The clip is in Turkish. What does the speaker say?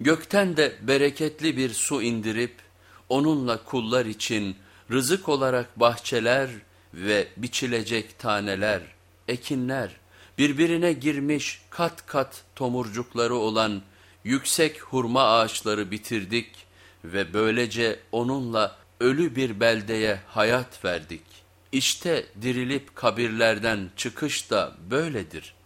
Gökten de bereketli bir su indirip onunla kullar için rızık olarak bahçeler ve biçilecek taneler, ekinler, birbirine girmiş kat kat tomurcukları olan yüksek hurma ağaçları bitirdik ve böylece onunla ölü bir beldeye hayat verdik. İşte dirilip kabirlerden çıkış da böyledir.''